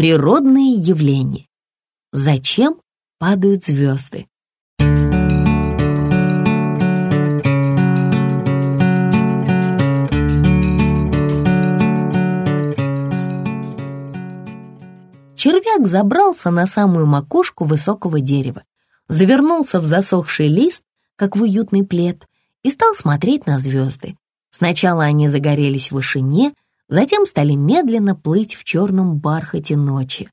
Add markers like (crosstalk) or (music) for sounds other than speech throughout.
Природные явления. Зачем падают звезды? Червяк забрался на самую макушку высокого дерева, завернулся в засохший лист, как в уютный плед, и стал смотреть на звезды. Сначала они загорелись в вышине, затем стали медленно плыть в черном бархате ночи.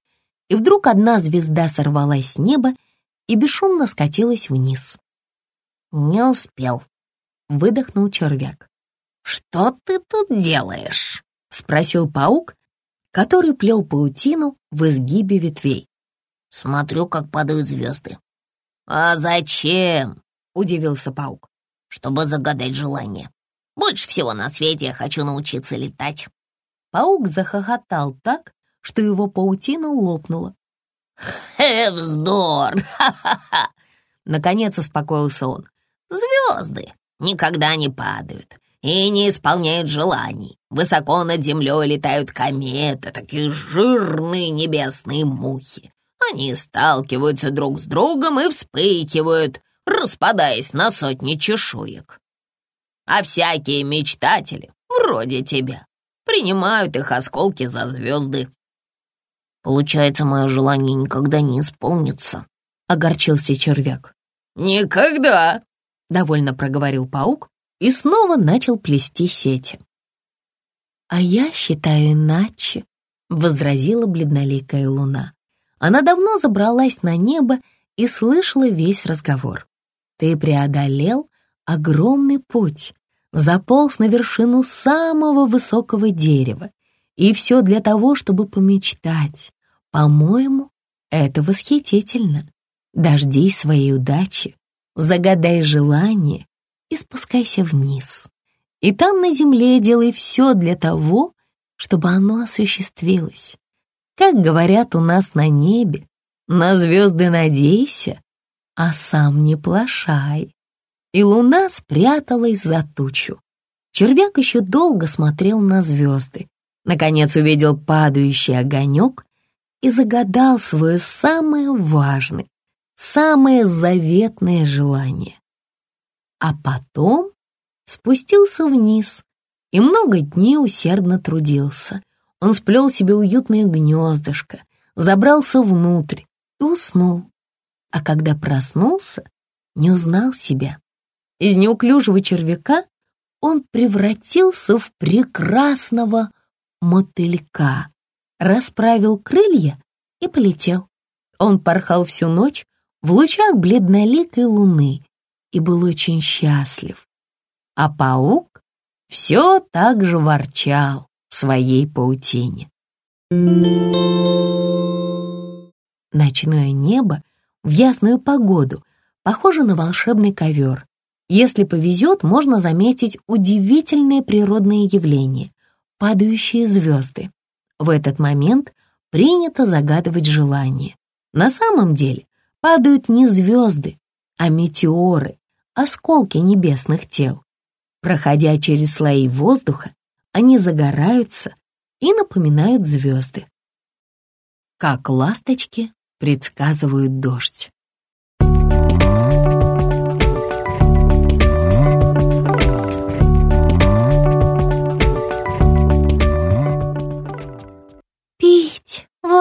И вдруг одна звезда сорвалась с неба и бесшумно скатилась вниз. «Не успел», — выдохнул червяк. «Что ты тут делаешь?» — спросил паук, который плел паутину в изгибе ветвей. «Смотрю, как падают звезды». «А зачем?» — удивился паук. «Чтобы загадать желание. Больше всего на свете я хочу научиться летать». Паук захохотал так, что его паутина лопнула. «Э, вздор! Ха-ха-ха!» Наконец успокоился он. «Звезды никогда не падают и не исполняют желаний. Высоко над землей летают кометы, такие жирные небесные мухи. Они сталкиваются друг с другом и вспыхивают, распадаясь на сотни чешуек. А всякие мечтатели, вроде тебя, принимают их осколки за звезды. Получается, мое желание никогда не исполнится, — огорчился червяк. «Никогда!» — довольно проговорил паук и снова начал плести сети. «А я считаю иначе», — возразила бледноликая луна. Она давно забралась на небо и слышала весь разговор. «Ты преодолел огромный путь, заполз на вершину самого высокого дерева, и все для того, чтобы помечтать. По-моему, это восхитительно. Дождись своей удачи, загадай желание и спускайся вниз. И там на земле делай все для того, чтобы оно осуществилось. Как говорят у нас на небе, на звезды надейся, а сам не плашай. И луна спряталась за тучу. Червяк еще долго смотрел на звезды. Наконец увидел падающий огонек и загадал свое самое важное, самое заветное желание а потом спустился вниз и много дней усердно трудился. Он сплел себе уютное гнездышко, забрался внутрь и уснул. А когда проснулся, не узнал себя. Из неуклюжего червяка он превратился в прекрасного мотылька, расправил крылья и полетел. Он порхал всю ночь в лучах бледноликой луны и был очень счастлив. А паук все так же ворчал в своей паутине. Ночное небо в ясную погоду похоже на волшебный ковер. Если повезет, можно заметить удивительные природные явления — падающие звезды. В этот момент принято загадывать желание. На самом деле падают не звезды, а метеоры, осколки небесных тел. Проходя через слои воздуха, они загораются и напоминают звезды. Как ласточки предсказывают дождь.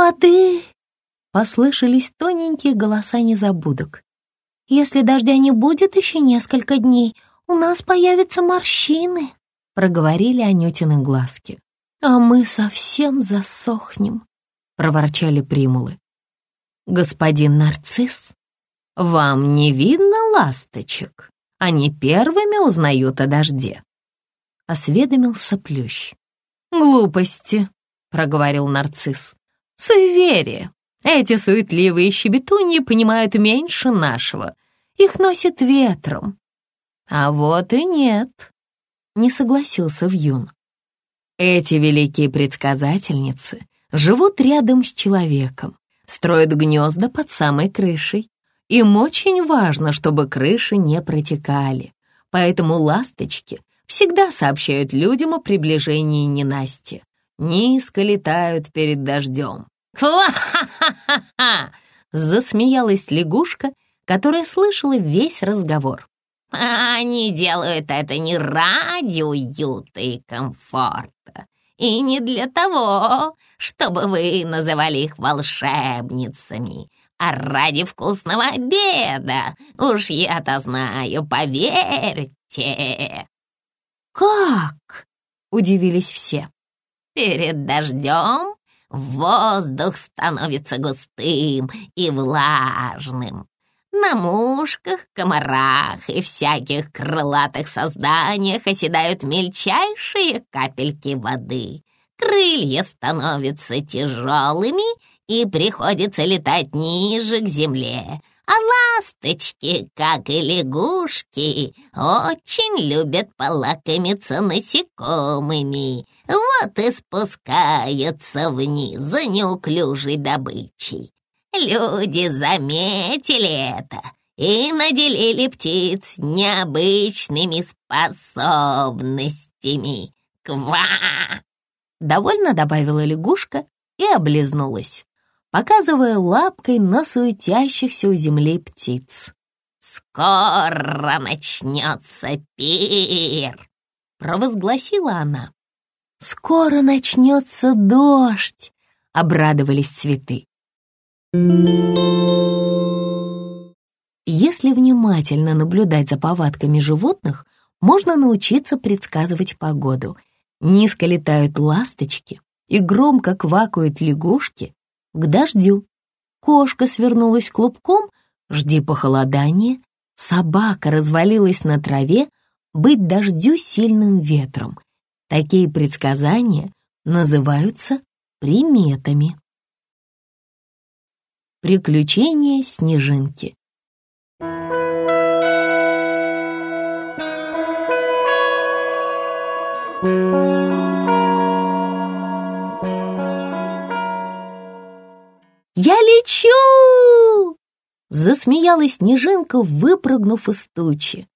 Воды!» — послышались тоненькие голоса незабудок. Если дождя не будет еще несколько дней, у нас появятся морщины», — проговорили Анютины глазки. «А мы совсем засохнем», — проворчали примулы. «Господин нарцисс, вам не видно ласточек? Они первыми узнают о дожде», — осведомился Плющ. «Глупости», — проговорил нарцисс. «Суеверие. Эти суетливые щебетуньи понимают меньше нашего. Их носит ветром. А вот и нет, не согласился Вьюн. Эти великие предсказательницы живут рядом с человеком, строят гнезда под самой крышей. Им очень важно, чтобы крыши не протекали, поэтому ласточки всегда сообщают людям о приближении ненасти. Низко летают перед дождем, «Ха-ха-ха-ха!» — засмеялась лягушка, которая слышала весь разговор. «Они делают это не ради уюта и комфорта, и не для того, чтобы вы называли их волшебницами, а ради вкусного обеда. Уж я-то знаю, поверьте». «Как?» — удивились все. «Перед дождем воздух становится густым и влажным. На мушках, комарах и всяких крылатых созданиях оседают мельчайшие капельки воды. Крылья становятся тяжелыми, и приходится летать ниже к земле. А ласточки, как и лягушки, очень любят полакомиться насекомыми. Вот и спускаются вниз за неуклюжей добычей. Люди заметили это и наделили птиц необычными способностями. Ква! Довольно добавила лягушка и облизнулась показывая лапкой на суетящихся у земли птиц. «Скоро начнется пир!» — провозгласила она. «Скоро начнется дождь!» — обрадовались цветы. Если внимательно наблюдать за повадками животных, можно научиться предсказывать погоду. Низко летают ласточки и громко квакают лягушки, к дождю. Кошка свернулась клубком, жди похолодания. Собака развалилась на траве, быть дождю сильным ветром. Такие предсказания называются приметами. Приключения снежинки «Я лечу!» Засмеялась снежинка, выпрыгнув из тучи.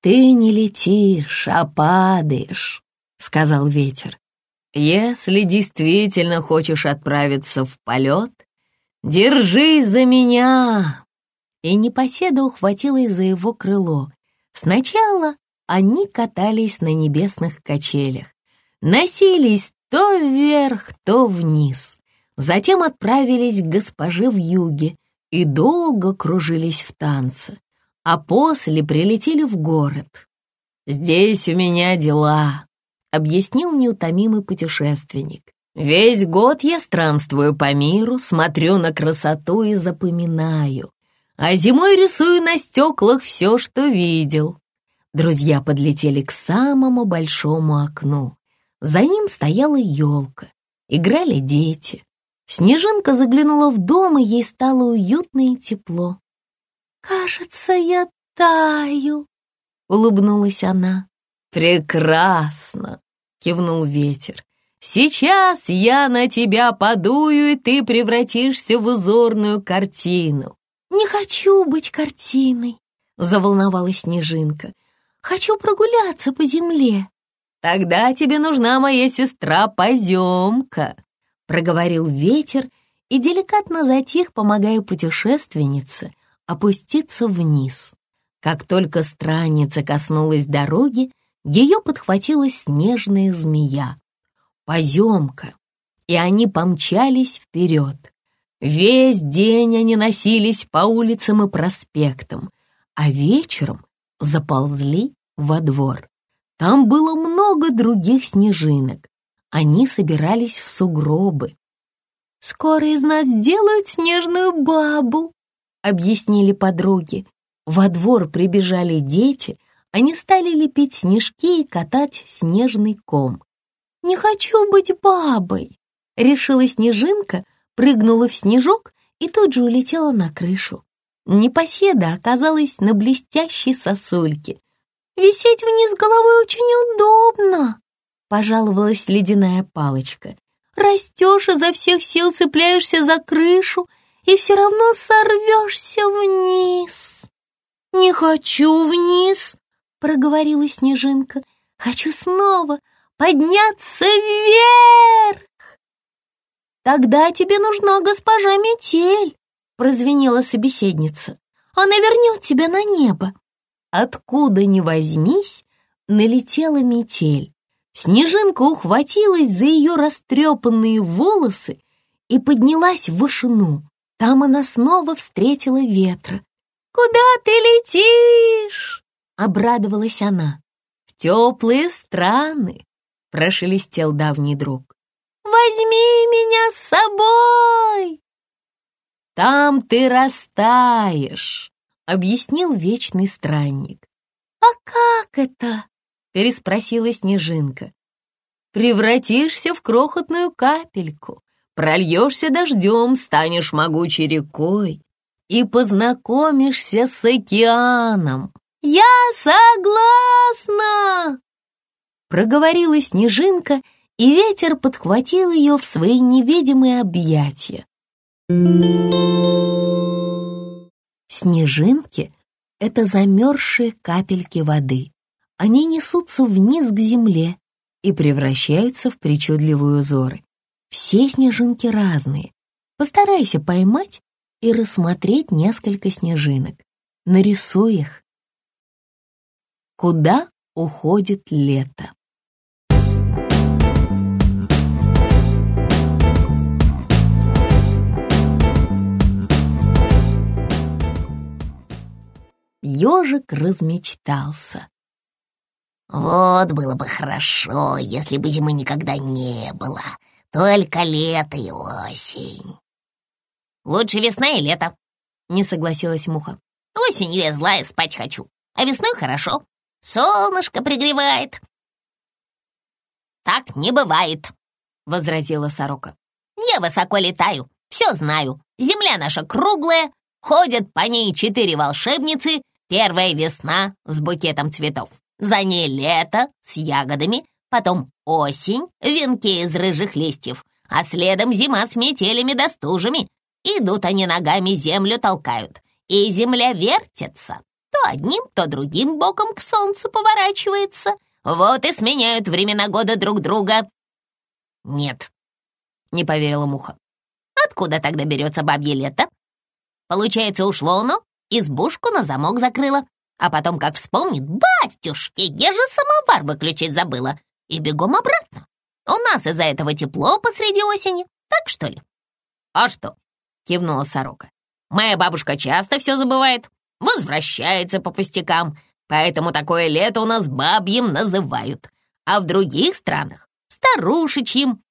«Ты не летишь, а падаешь», — сказал ветер. «Если действительно хочешь отправиться в полет, держись за меня!» И непоседа ухватилась за его крыло. Сначала они катались на небесных качелях, носились то вверх, то вниз. Затем отправились к госпоже в юге и долго кружились в танце, а после прилетели в город. «Здесь у меня дела», — объяснил неутомимый путешественник. «Весь год я странствую по миру, смотрю на красоту и запоминаю, а зимой рисую на стеклах все, что видел». Друзья подлетели к самому большому окну. За ним стояла елка, играли дети. Снежинка заглянула в дом, и ей стало уютно и тепло. «Кажется, я таю», — улыбнулась она. «Прекрасно!» — кивнул ветер. «Сейчас я на тебя подую, и ты превратишься в узорную картину». «Не хочу быть картиной», — заволновалась Снежинка. «Хочу прогуляться по земле». «Тогда тебе нужна моя сестра-поземка», — проговорил ветер и деликатно затих, помогая путешественнице опуститься вниз. Как только странница коснулась дороги, ее подхватила снежная змея. Поземка, и они помчались вперед. Весь день они носились по улицам и проспектам, а вечером заползли во двор. Там было много других снежинок, они собирались в сугробы. «Скоро из нас делают снежную бабу», — объяснили подруги. Во двор прибежали дети, они стали лепить снежки и катать снежный ком. «Не хочу быть бабой», — решила Снежинка, прыгнула в снежок и тут же улетела на крышу. Непоседа оказалась на блестящей сосульке. «Висеть вниз головой очень удобно», пожаловалась ледяная палочка. «Растешь изо всех сил, цепляешься за крышу и все равно сорвешься вниз». «Не хочу вниз», — проговорила Снежинка. «Хочу снова подняться вверх». «Тогда тебе нужна госпожа Метель», — прозвенела собеседница. «Она вернет тебя на небо». Откуда ни возьмись, налетела метель. Снежинка ухватилась за ее растрепанные волосы и поднялась в вышину. Там она снова встретила ветра. «Куда ты летишь?» — обрадовалась она. «В теплые страны», — прошелестел давний друг. «Возьми меня с собой!» «Там ты растаешь», — объяснил вечный странник. «А как это?» — переспросила Снежинка. «Превратишься в крохотную капельку, прольешься дождем, станешь могучей рекой и познакомишься с океаном. Я согласна!» Проговорила Снежинка, и ветер подхватил ее в свои невидимые объятия. Снежинки — это замерзшие капельки воды. Они несутся вниз к земле и превращаются в причудливые узоры. Все снежинки разные. Постарайся поймать и рассмотреть несколько снежинок. Нарисуй их. Куда уходит лето? Ежик размечтался. Вот было бы хорошо, если бы зимы никогда не было, только лето и осень. Лучше весна и лето, не согласилась Муха. Осенью я злая спать хочу, а весной хорошо. Солнышко пригревает. Так не бывает, возразила сорока. Я высоко летаю, все знаю. Земля наша круглая, ходят по ней четыре волшебницы Первая весна с букетом цветов, за ней лето с ягодами, потом осень в венке из рыжих листьев, а следом зима с метелями да стужами. Идут они ногами землю толкают, и земля вертится. То одним, то другим боком к солнцу поворачивается. Вот и сменяют времена года друг друга. Нет, не поверила Муха. Откуда тогда берется бабье лето? Получается, ушло оно избушку на замок закрыла. А потом, как вспомнит, батюшки, я же самовар выключить забыла. И бегом обратно. У нас из-за этого тепло посреди осени, так что ли? А что? Кивнула сорока. Моя бабушка часто все забывает, возвращается по пустякам, поэтому такое лето у нас бабьим называют, а в других странах — старушечьим.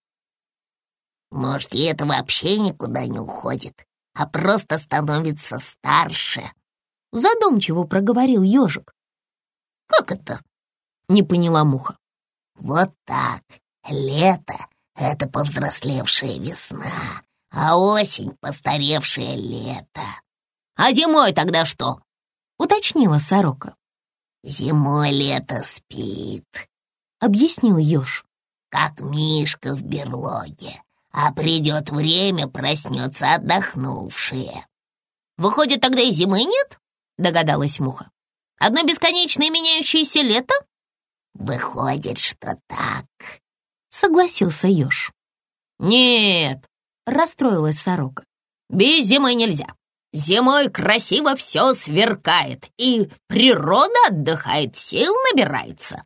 Может, лето вообще никуда не уходит, а просто становится старше», — задумчиво проговорил ежик. «Как это?» — не поняла муха. «Вот так. Лето — это повзрослевшая весна, а осень — постаревшее лето. А зимой тогда что?» — уточнила сорока. «Зимой лето спит», — объяснил еж, «как мишка в берлоге а придет время, проснется отдохнувшие. Выходит, тогда и зимы нет? Догадалась Муха. Одно бесконечное меняющееся лето? Выходит, что так. Согласился еж. Нет, расстроилась сорока. Без зимы нельзя. Зимой красиво все сверкает, и природа отдыхает, сил набирается.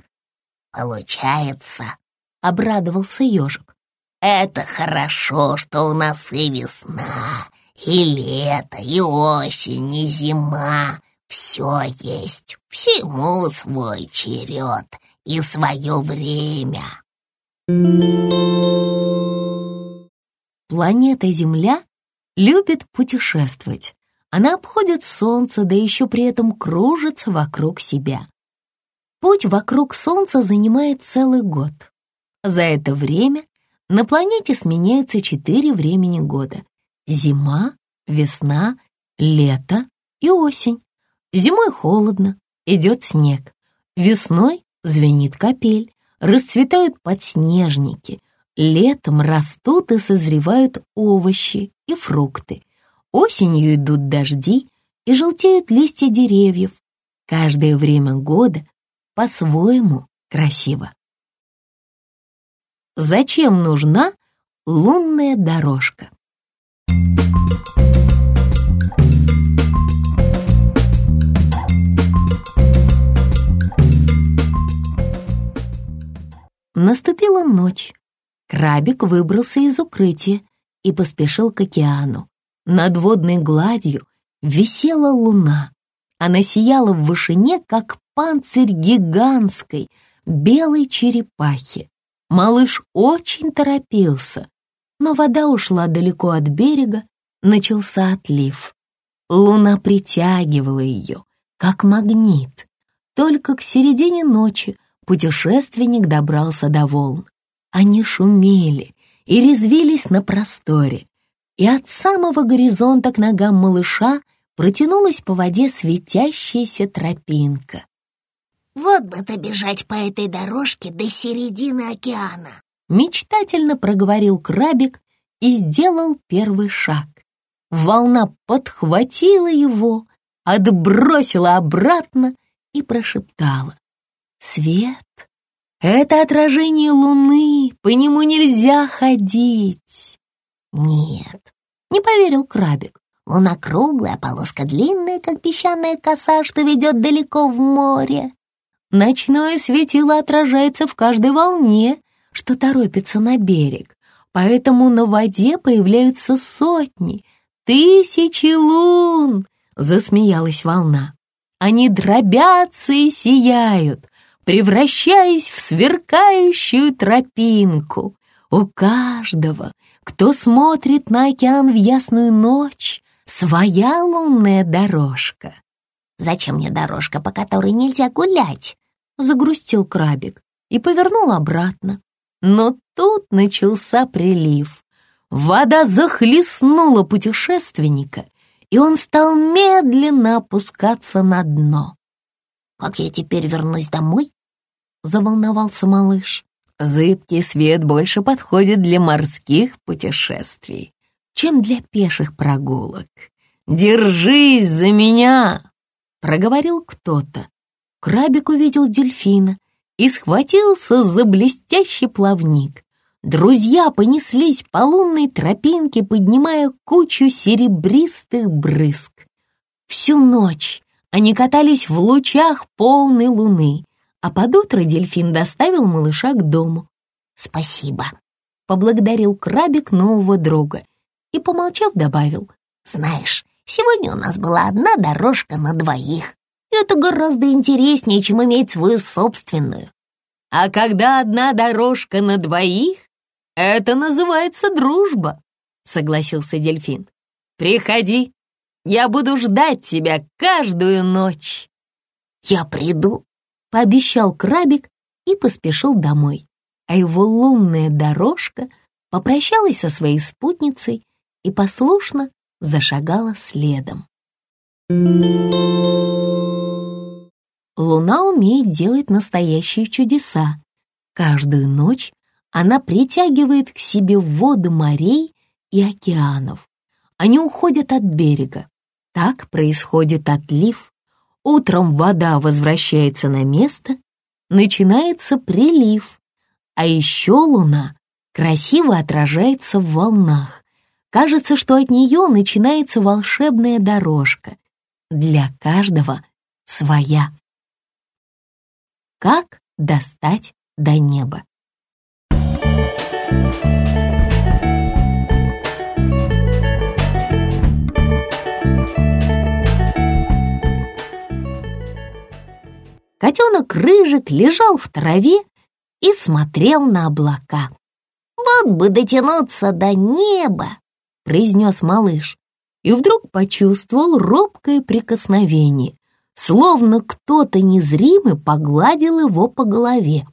Получается, обрадовался ежик. Это хорошо, что у нас и весна, и лето, и осень, и зима. Все есть, всему свой черед и свое время. Планета Земля любит путешествовать. Она обходит Солнце, да еще при этом кружится вокруг себя. Путь вокруг Солнца занимает целый год. За это время на планете сменяются четыре времени года. Зима, весна, лето и осень. Зимой холодно, идет снег. Весной звенит капель, расцветают подснежники. Летом растут и созревают овощи и фрукты. Осенью идут дожди и желтеют листья деревьев. Каждое время года по-своему красиво. Зачем нужна лунная дорожка. Наступила ночь. Крабик выбрался из укрытия и поспешил к океану. Над водной гладью висела луна. Она сияла в вышине, как панцирь гигантской белой черепахи. Малыш очень торопился, но вода ушла далеко от берега, начался отлив. Луна притягивала ее, как магнит. Только к середине ночи путешественник добрался до волн. Они шумели и резвились на просторе, и от самого горизонта к ногам малыша протянулась по воде светящаяся тропинка. «Вот бы добежать по этой дорожке до середины океана!» Мечтательно проговорил крабик и сделал первый шаг. Волна подхватила его, отбросила обратно и прошептала. Свет — это отражение луны, по нему нельзя ходить. Нет, не поверил крабик. Луна круглая, полоска длинная, как песчаная коса, что ведет далеко в море. Ночное светило отражается в каждой волне, что торопится на берег, поэтому на воде появляются сотни, тысячи лун, засмеялась волна. Они дробятся и сияют, превращаясь в сверкающую тропинку. У каждого, кто смотрит на океан в ясную ночь, своя лунная дорожка. «Зачем мне дорожка, по которой нельзя гулять?» — загрустил крабик и повернул обратно. Но тут начался прилив. Вода захлестнула путешественника, и он стал медленно опускаться на дно. «Как я теперь вернусь домой?» заволновался малыш. Зыбкий свет больше подходит для морских путешествий, чем для пеших прогулок. «Держись за меня!» — проговорил кто-то. Крабик увидел дельфина и схватился за блестящий плавник. Друзья понеслись по лунной тропинке, поднимая кучу серебристых брызг. Всю ночь они катались в лучах полной луны, а под утро дельфин доставил малыша к дому. «Спасибо», — поблагодарил крабик нового друга и, помолчав, добавил. «Знаешь, сегодня у нас была одна дорожка на двоих. Это гораздо интереснее, чем иметь свою собственную». «А когда одна дорожка на двоих, это называется дружба», — согласился дельфин. «Приходи, я буду ждать тебя каждую ночь». «Я приду», — пообещал крабик и поспешил домой. А его лунная дорожка попрощалась со своей спутницей и послушно зашагала следом. Луна умеет делать настоящие чудеса. Каждую ночь она притягивает к себе воды морей и океанов. Они уходят от берега. Так происходит отлив, Утром вода возвращается на место, начинается прилив, а еще луна красиво отражается в волнах. Кажется, что от нее начинается волшебная дорожка. Для каждого своя. Как достать до неба? Котенок Рыжик лежал в траве и смотрел на облака. «Вот бы дотянуться до неба!» — произнес малыш. И вдруг почувствовал робкое прикосновение, словно кто-то незримый погладил его по голове.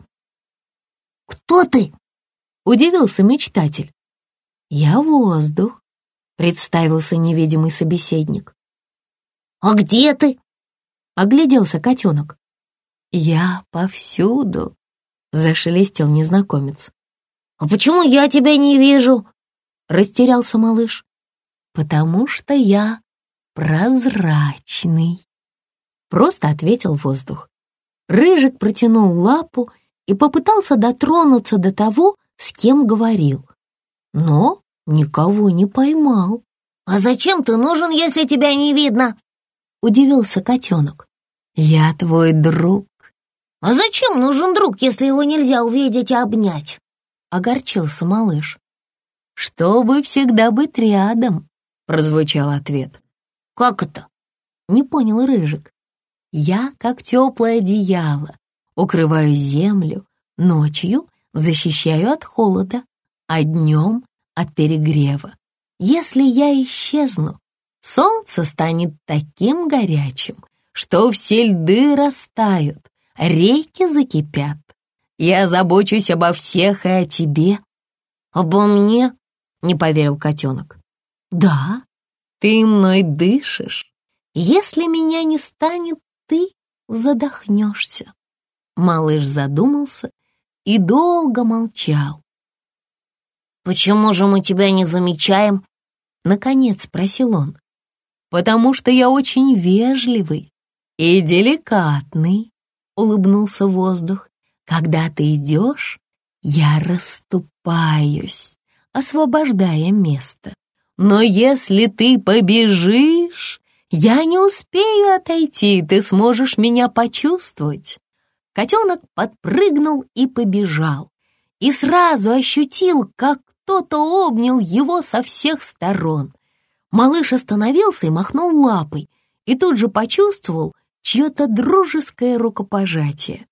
«Кто ты?» — удивился мечтатель. «Я воздух», — представился невидимый собеседник. «А где ты?» — огляделся котенок. «Я повсюду», — зашелестел незнакомец. «А почему я тебя не вижу?» — растерялся малыш. «Потому что я прозрачный», — просто ответил воздух. Рыжик протянул лапу и попытался дотронуться до того, с кем говорил. но никого не поймал. «А зачем ты нужен, если тебя не видно?» — удивился котенок. «Я твой друг». «А зачем нужен друг, если его нельзя увидеть и обнять?» — огорчился малыш. «Чтобы всегда быть рядом», — прозвучал ответ. «Как это?» — не понял Рыжик. «Я, как теплое одеяло, укрываю землю, ночью защищаю от холода, а днем — от перегрева. Если я исчезну, солнце станет таким горячим, что все льды растают, реки закипят. Я забочусь обо всех и о тебе. Обо мне? Не поверил котенок. Да, ты мной дышишь. Если меня не станет, ты задохнешься. Малыш задумался и долго молчал. «Почему же мы тебя не замечаем?» Наконец спросил он. «Потому что я очень вежливый и деликатный», — улыбнулся воздух. «Когда ты идешь, я расступаюсь, освобождая место. Но если ты побежишь, я не успею отойти, ты сможешь меня почувствовать». Котенок подпрыгнул и побежал, и сразу ощутил, как кто-то обнял его со всех сторон. Малыш остановился и махнул лапой, и тут же почувствовал чье-то дружеское рукопожатие.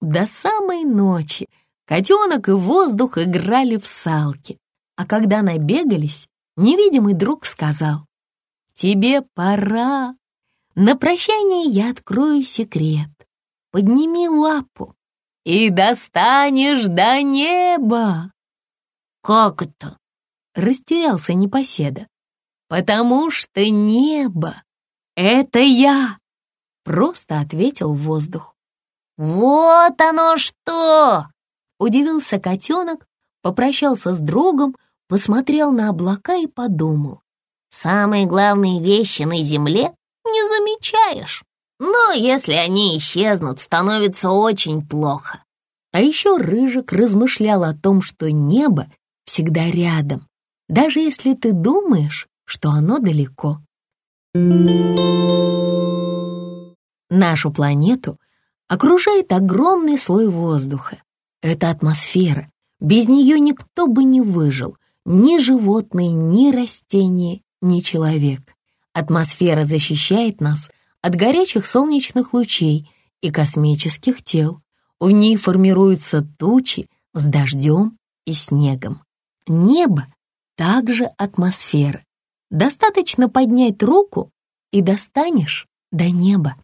До самой ночи котенок и воздух играли в салки, а когда набегались, невидимый друг сказал, «Тебе пора. На прощание я открою секрет. Подними лапу и достанешь до неба». «Как это?» — растерялся непоседа. «Потому что небо — это я!» — просто ответил воздух. «Вот оно что!» — удивился котенок, попрощался с другом, посмотрел на облака и подумал. «Самые главные вещи на земле не замечаешь, но если они исчезнут, становится очень плохо». А еще Рыжик размышлял о том, что небо всегда рядом, даже если ты думаешь, что оно далеко. Нашу планету окружает огромный слой воздуха. Это атмосфера. Без нее никто бы не выжил, ни животные, ни растения, ни человек. Атмосфера защищает нас от горячих солнечных лучей и космических тел. В ней формируются тучи с дождем и снегом. Небо также атмосфера. Достаточно поднять руку и достанешь до неба.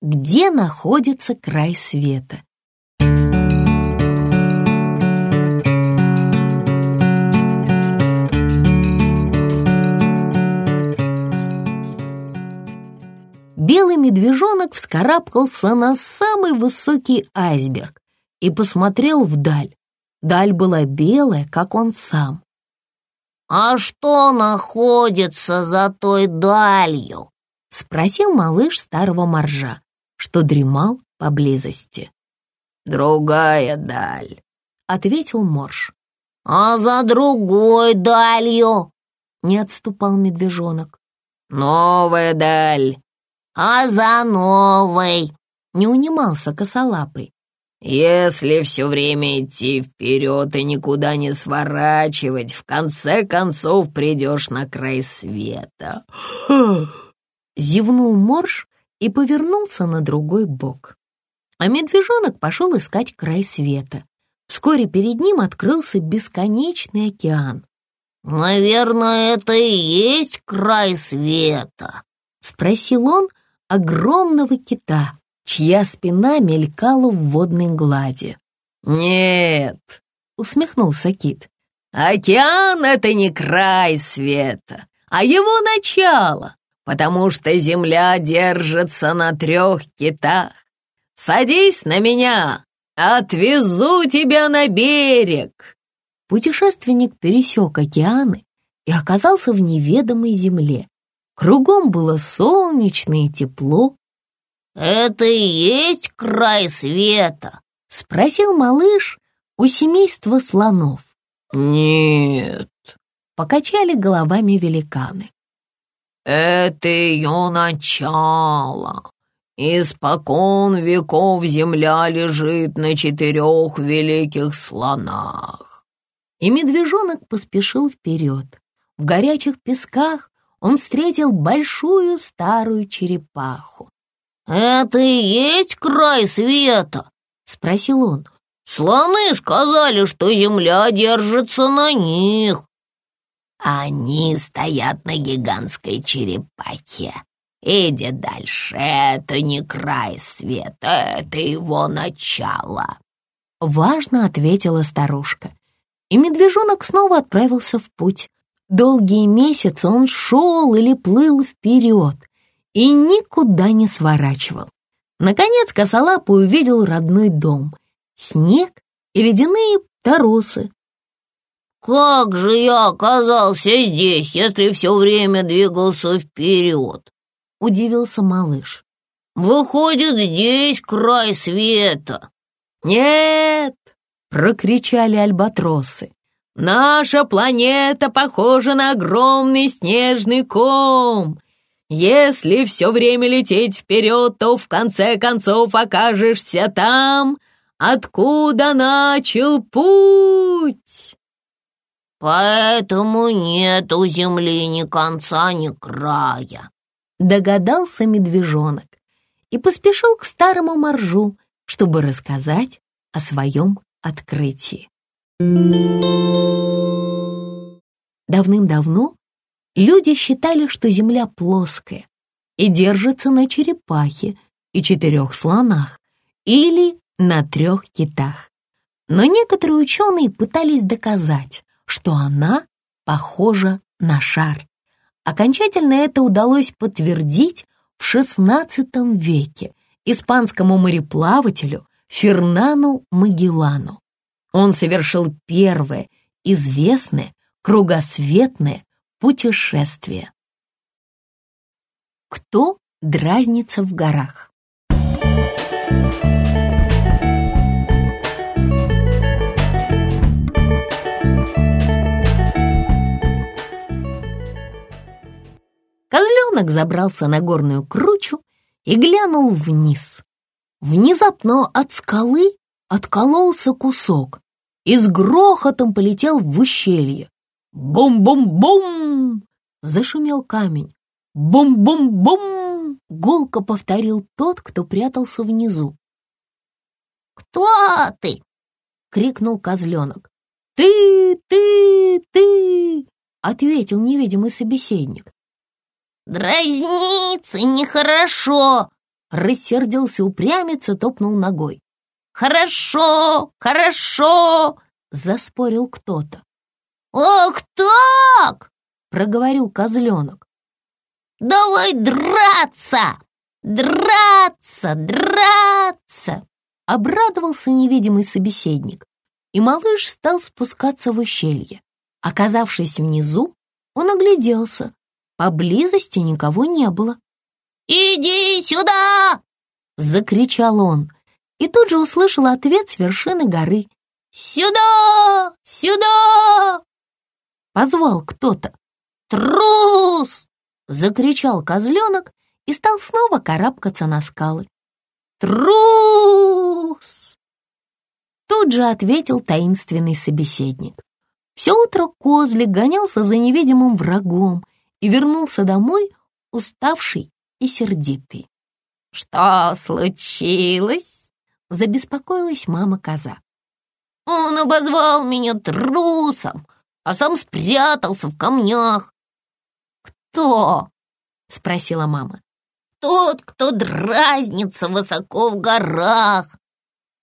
Где находится край света? Белый медвежонок вскарабкался на самый высокий айсберг и посмотрел вдаль. Даль была белая, как он сам. «А что находится за той далью?» — спросил малыш старого моржа, что дремал поблизости. «Другая даль», — ответил морж. «А за другой далью?» — не отступал медвежонок. «Новая даль». «А за новой?» — не унимался косолапый. Если все время идти вперед и никуда не сворачивать, в конце концов придешь на край света. (gasps) Зевнул морж и повернулся на другой бок. А медвежонок пошел искать край света. Вскоре перед ним открылся бесконечный океан. «Наверное, это и есть край света?» — спросил он огромного кита, чья спина мелькала в водной глади. «Нет», — усмехнулся Кит, — «океан — это не край света, а его начало, потому что земля держится на трех китах. Садись на меня, отвезу тебя на берег». Путешественник пересек океаны и оказался в неведомой земле. Кругом было солнечно и тепло, «Это и есть край света?» — спросил малыш у семейства слонов. «Нет», — покачали головами великаны. «Это ее начало. Испокон веков земля лежит на четырех великих слонах». И медвежонок поспешил вперед. В горячих песках он встретил большую старую черепаху. «Это и есть край света?» — спросил он. «Слоны сказали, что земля держится на них». «Они стоят на гигантской черепахе. Иди дальше, это не край света, это его начало». Важно ответила старушка. И медвежонок снова отправился в путь. Долгие месяцы он шел или плыл вперед и никуда не сворачивал. Наконец косолапый увидел родной дом, снег и ледяные торосы. «Как же я оказался здесь, если все время двигался вперед?» — удивился малыш. «Выходит, здесь край света». «Нет!» — прокричали альбатросы. Наша планета похожа на огромный снежный ком. Если все время лететь вперед, то в конце концов окажешься там, откуда начал путь. Поэтому нет у Земли ни конца, ни края, догадался медвежонок и поспешил к старому моржу, чтобы рассказать о своем открытии. Давным-давно люди считали, что Земля плоская и держится на черепахе и четырех слонах или на трех китах. Но некоторые ученые пытались доказать, что она похожа на шар. Окончательно это удалось подтвердить в XVI веке испанскому мореплавателю Фернану Магеллану. Он совершил первое известное кругосветное путешествие. Кто дразнится в горах? Козленок забрался на горную кручу и глянул вниз. Внезапно от скалы откололся кусок и с грохотом полетел в ущелье. «Бум-бум-бум!» — зашумел камень. «Бум-бум-бум!» — голко повторил тот, кто прятался внизу. «Кто ты?» — крикнул козленок. «Ты, ты, ты!» — ответил невидимый собеседник. «Дразниться нехорошо!» — рассердился упрямец и топнул ногой. «Хорошо, хорошо!» — заспорил кто-то. «Ах так!» — проговорил козленок. «Давай драться! Драться! Драться!» Обрадовался невидимый собеседник, и малыш стал спускаться в ущелье. Оказавшись внизу, он огляделся. Поблизости никого не было. «Иди сюда!» — закричал он и тут же услышал ответ с вершины горы. «Сюда! Сюда!» Позвал кто-то. «Трус!» — закричал козленок и стал снова карабкаться на скалы. «Трус!» Тут же ответил таинственный собеседник. Все утро козлик гонялся за невидимым врагом и вернулся домой уставший и сердитый. «Что случилось?» Забеспокоилась мама-коза. «Он обозвал меня трусом, а сам спрятался в камнях». «Кто?» — спросила мама. «Тот, кто дразнится высоко в горах».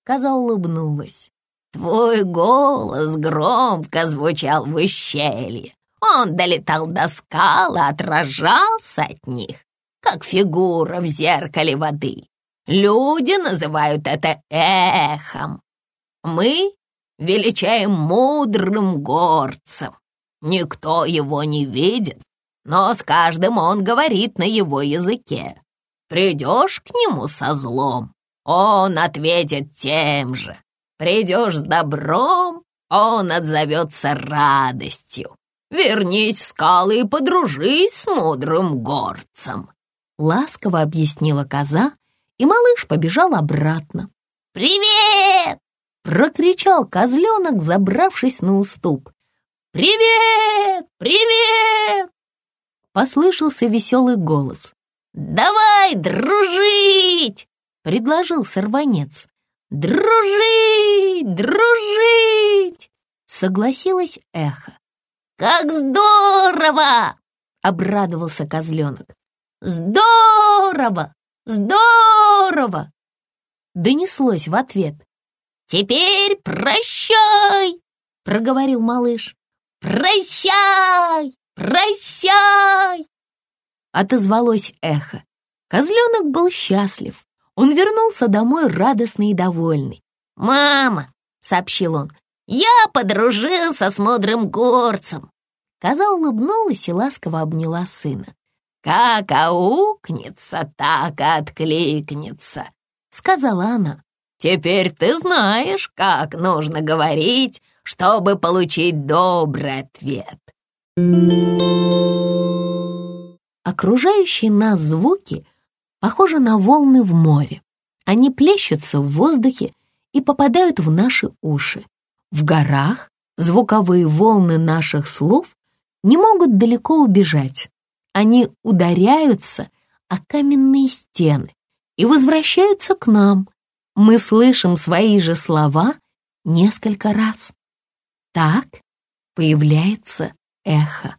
Коза улыбнулась. «Твой голос громко звучал в ущелье. Он долетал до скал и отражался от них, как фигура в зеркале воды. Люди называют это эхом. Мы величаем мудрым горцем. Никто его не видит, но с каждым он говорит на его языке. Придешь к нему со злом, он ответит тем же. Придешь с добром, он отзовется радостью. Вернись в скалы и подружись с мудрым горцем. Ласково объяснила коза, и малыш побежал обратно. «Привет!» — прокричал козленок, забравшись на уступ. «Привет! Привет!» — послышался веселый голос. «Давай дружить!» — предложил сорванец. «Дружить! Дружить!» — согласилась эхо. «Как здорово!» — обрадовался козленок. «Здорово! Здорово!» Донеслось в ответ. «Теперь прощай!» — проговорил малыш. «Прощай! Прощай!» Отозвалось эхо. Козленок был счастлив. Он вернулся домой радостный и довольный. «Мама!» — сообщил он. «Я подружился с мудрым горцем!» Коза улыбнулась и ласково обняла сына. «Как аукнется, так откликнется», — сказала она. «Теперь ты знаешь, как нужно говорить, чтобы получить добрый ответ». Окружающие нас звуки похожи на волны в море. Они плещутся в воздухе и попадают в наши уши. В горах звуковые волны наших слов не могут далеко убежать. Они ударяются о каменные стены и возвращаются к нам. Мы слышим свои же слова несколько раз. Так появляется эхо.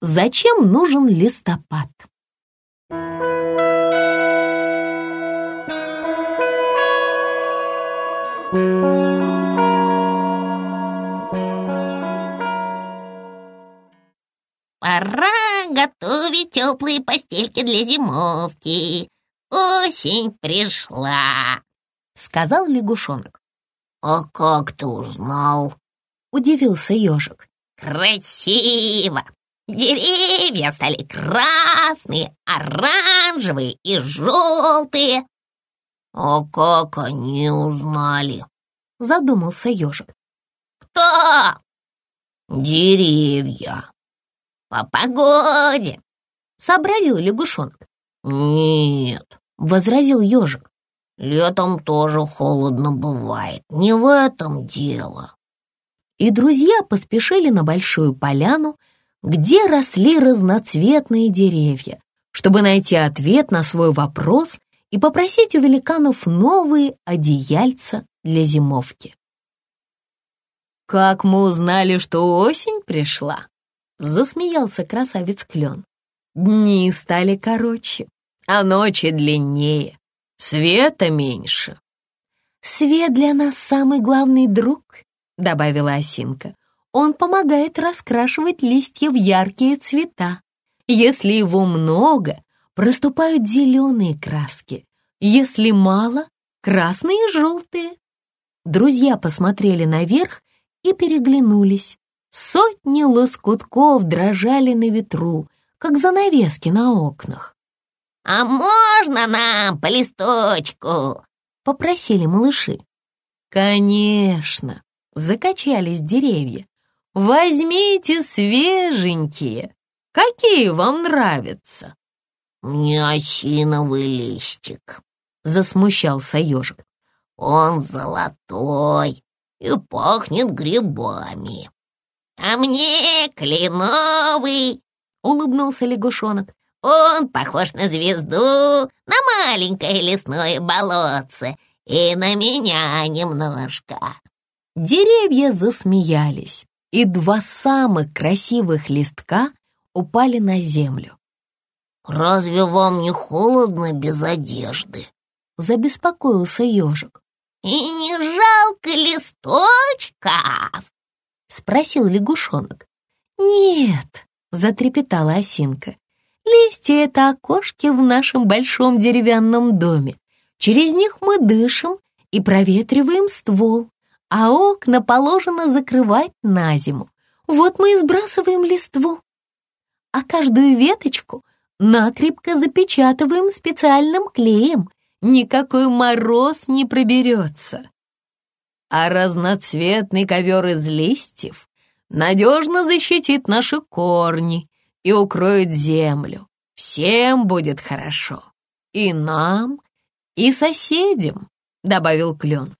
Зачем нужен листопад? Пора готовить теплые постельки для зимовки. Осень пришла, — сказал лягушонок. «А как ты узнал?» — удивился ежик. Красиво! Деревья стали красные, оранжевые и желтые. «А как они узнали?» — задумался ежик. «Кто?» «Деревья». «По погоде», — сообразил лягушонок. «Нет», — возразил ежик. «Летом тоже холодно бывает. Не в этом дело». И друзья поспешили на большую поляну, где росли разноцветные деревья, чтобы найти ответ на свой вопрос и попросить у великанов новые одеяльца для зимовки. «Как мы узнали, что осень пришла?» — засмеялся красавец Клен. «Дни стали короче, а ночи длиннее, света меньше». «Свет для нас самый главный друг», — добавила Осинка. «Он помогает раскрашивать листья в яркие цвета. Если его много, проступают зеленые краски, если мало — красные и желтые». Друзья посмотрели наверх и переглянулись. Сотни лоскутков дрожали на ветру, как занавески на окнах. «А можно нам по листочку?» — попросили малыши. «Конечно!» — закачались деревья. «Возьмите свеженькие! Какие вам нравятся?» «Мне осиновый листик», — засмущался ежик. «Он золотой и пахнет грибами». «А мне кленовый!» — улыбнулся лягушонок. «Он похож на звезду, на маленькое лесное болотце и на меня немножко». Деревья засмеялись, и два самых красивых листка упали на землю. «Разве вам не холодно без одежды?» — забеспокоился ежик. «И не жалко листочков?» — спросил лягушонок. «Нет», — затрепетала осинка, — «листья — это окошки в нашем большом деревянном доме. Через них мы дышим и проветриваем ствол, а окна положено закрывать на зиму. Вот мы и сбрасываем листву. А каждую веточку накрепко запечатываем специальным клеем. Никакой мороз не проберется». А разноцветный ковер из листьев надежно защитит наши корни и укроет землю. Всем будет хорошо. И нам, и соседям, — добавил Клен.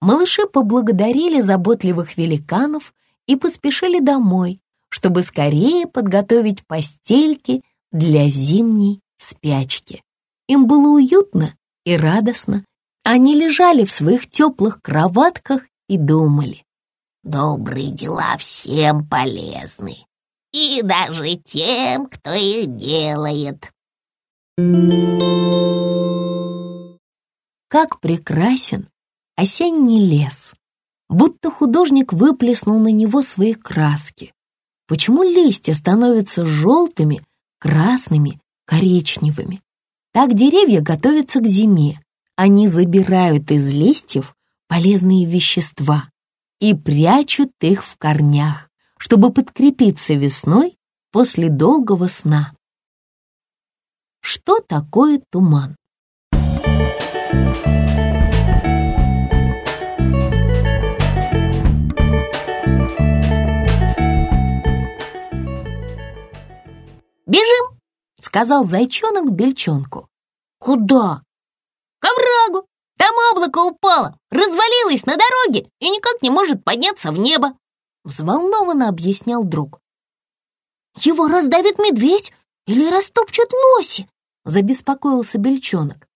Малыши поблагодарили заботливых великанов и поспешили домой, чтобы скорее подготовить постельки для зимней спячки. Им было уютно и радостно. Они лежали в своих теплых кроватках и думали. «Добрые дела всем полезны, и даже тем, кто их делает». Как прекрасен осенний лес! Будто художник выплеснул на него свои краски. Почему листья становятся желтыми, красными, коричневыми? Так деревья готовятся к зиме. Они забирают из листьев полезные вещества и прячут их в корнях, чтобы подкрепиться весной после долгого сна. Что такое туман? «Бежим!» — сказал зайчонок бельчонку. «Куда?» «К оврагу! Там облако упало, развалилось на дороге и никак не может подняться в небо!» Взволнованно объяснял друг. «Его раздавит медведь или растопчут лоси?» — забеспокоился бельчонок.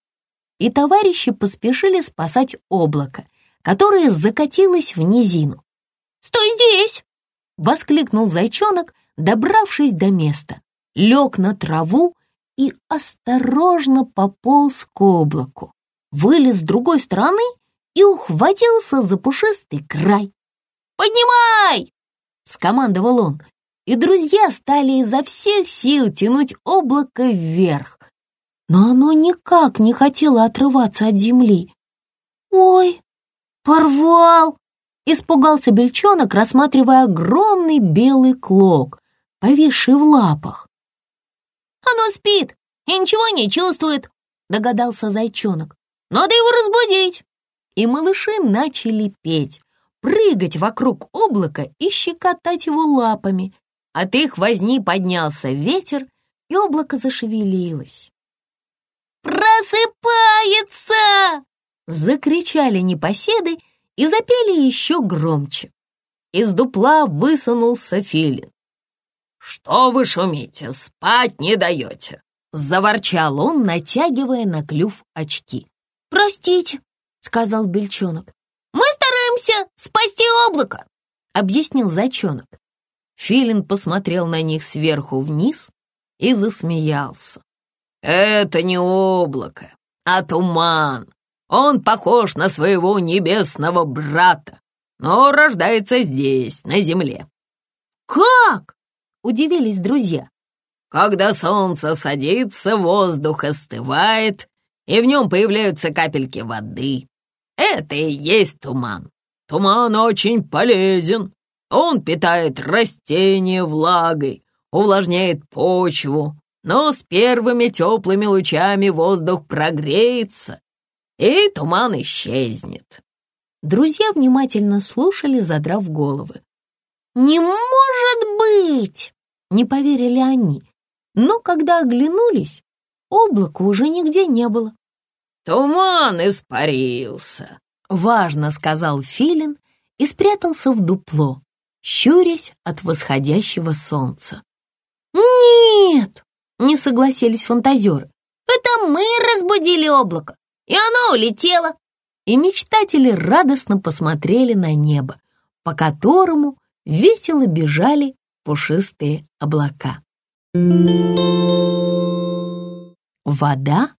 И товарищи поспешили спасать облако, которое закатилось в низину. «Стой здесь!» — воскликнул зайчонок, добравшись до места лег на траву и осторожно пополз к облаку, вылез с другой стороны и ухватился за пушистый край. «Поднимай!» — скомандовал он, и друзья стали изо всех сил тянуть облако вверх. Но оно никак не хотело отрываться от земли. «Ой, порвал!» — испугался бельчонок, рассматривая огромный белый клок, повисший в лапах. Оно спит и ничего не чувствует, догадался зайчонок. Надо его разбудить. И малыши начали петь, прыгать вокруг облака и щекотать его лапами. От их возни поднялся ветер, и облако зашевелилось. «Просыпается!» Закричали непоседы и запели еще громче. Из дупла высунулся филин. «Что вы шумите? Спать не даете!» Заворчал он, натягивая на клюв очки. «Простите», — сказал бельчонок. «Мы стараемся спасти облако», — объяснил зайчонок. Филин посмотрел на них сверху вниз и засмеялся. «Это не облако, а туман. Он похож на своего небесного брата, но рождается здесь, на земле». «Как?» удивились друзья. Когда солнце садится, воздух остывает, и в нем появляются капельки воды. Это и есть туман. Туман очень полезен. Он питает растения влагой, увлажняет почву, но с первыми теплыми лучами воздух прогреется, и туман исчезнет. Друзья внимательно слушали, задрав головы. «Не может быть!» Не поверили они, но когда оглянулись, облака уже нигде не было. «Туман испарился», — важно сказал Филин и спрятался в дупло, щурясь от восходящего солнца. «Нет!» — не согласились фантазеры. «Это мы разбудили облако, и оно улетело!» И мечтатели радостно посмотрели на небо, по которому весело бежали пушистые облака. Вода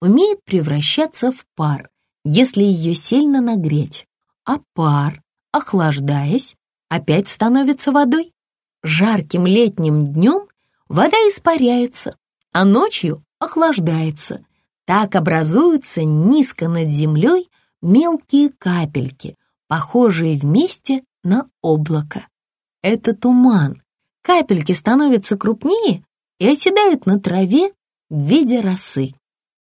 умеет превращаться в пар, если ее сильно нагреть, а пар, охлаждаясь, опять становится водой. Жарким летним днем вода испаряется, а ночью охлаждается. Так образуются низко над землей мелкие капельки, похожие вместе на облако. Это туман, Капельки становятся крупнее и оседают на траве в виде росы.